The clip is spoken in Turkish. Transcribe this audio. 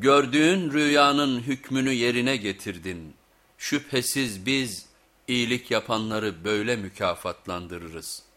Gördüğün rüyanın hükmünü yerine getirdin. Şüphesiz biz iyilik yapanları böyle mükafatlandırırız.''